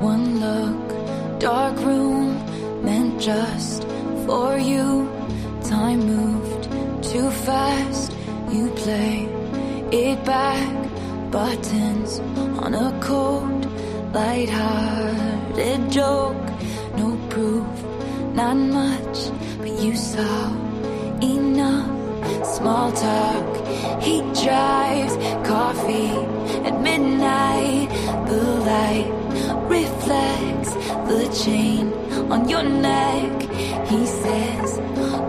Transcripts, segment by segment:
One look, dark room, meant just for you. Time moved too fast. You play it back. Buttons on a cold, light-hearted joke. No proof, not much, but you saw enough. Small talk, he drives coffee at midnight. The light reflects the chain on your neck. He says,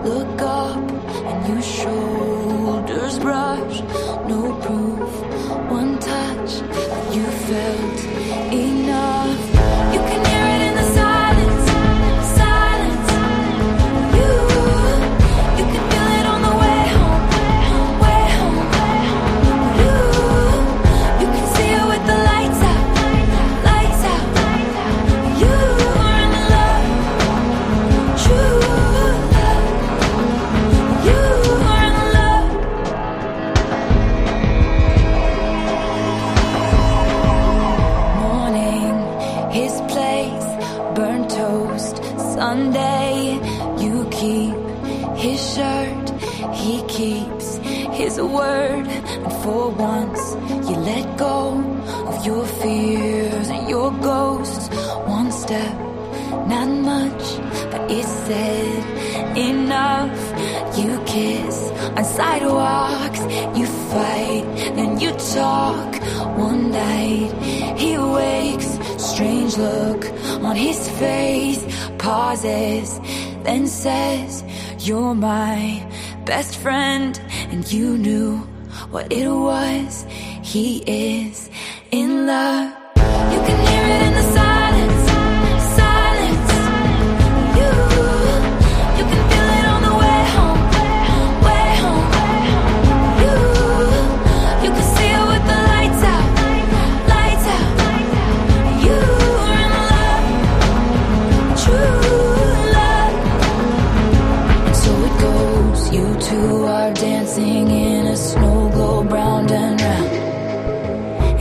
Look up, and your shoulders brush. No proof, one touch, you felt Sunday, you keep his shirt, he keeps his word. And for once, you let go of your fears and your ghosts. One step, not much, but it said enough. You kiss on sidewalks, you fight, then you talk. One night, he wakes, strange look on his face, pauses, then says, You're my best friend, and you knew what it was. He is in love. You can hear it in the silence. Two are dancing in a snow globe round and round.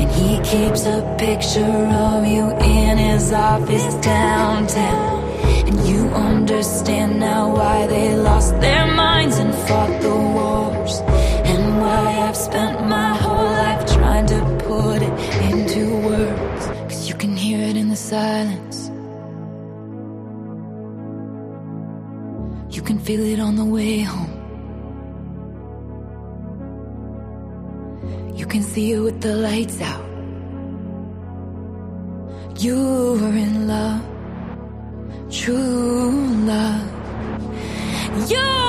And he keeps a picture of you in his office downtown. And you understand now why they lost their minds and fought the wars. And why I've spent my whole life trying to put it into words. Cause you can hear it in the silence. You can feel it on the way home. You can see it with the lights out. You were in love, true love. You're